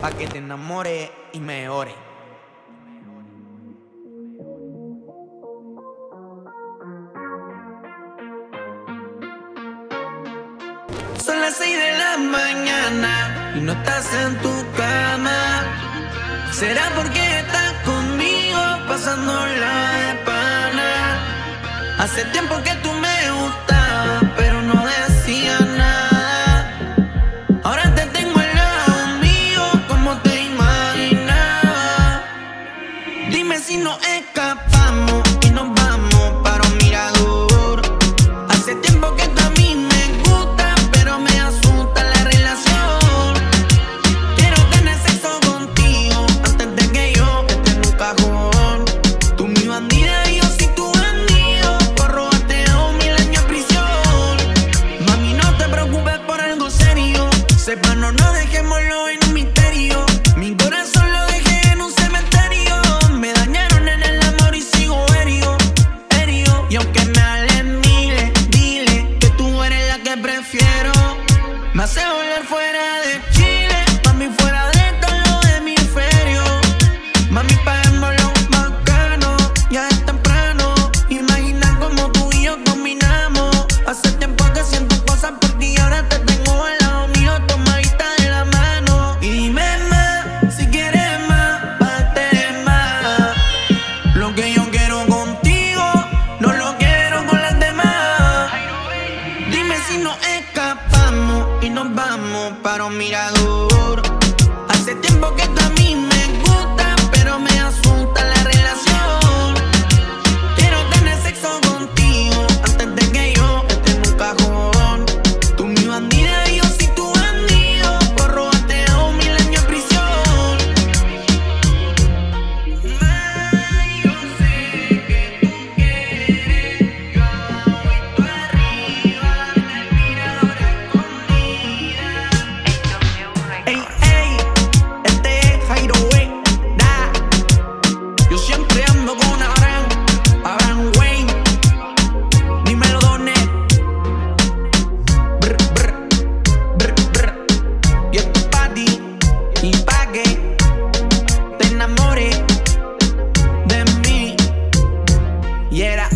Pa' que te enamore y mejore. Son las seis de la mañana y no estás en tu cama. ¿Será porque estás conmigo pasando la pana? Hace tiempo que tú me Dime si nos escapamos y nos vamos para un mirador. Hace tiempo que tú a mí me gusta, pero me asusta la relación. Quiero tener sexo contigo antes de que yo esté en un cajón. Tú mi bandida y yo soy tu bandido. Por robarte a mil años en prisión. Mami, no te preocupes por algo serio. Sepa, no dejémoslo en Hace volar fuera de Chile, mami, fuera de todo lo hemisferio. Mami, paguémoslo bacano, ya es temprano. Imagina cómo tú y yo combinamos. Hace tiempo que siento cosas por ti, ahora te tengo al lado mío, tomadita de la mano. Y dime más, si quieres más, parte más. Lo que yo quiero contigo, no lo quiero con las demás. Dime si nos escapamos y nos vamos para un mirador. Ey, ey, este es Jairo Wayne, da. Yo siempre ando con Abraham, Abraham Wayne. Dímelo, doné. Brr, brr, brr, brr. Y esto es pa' ti y pa' que te enamores de mí. Y era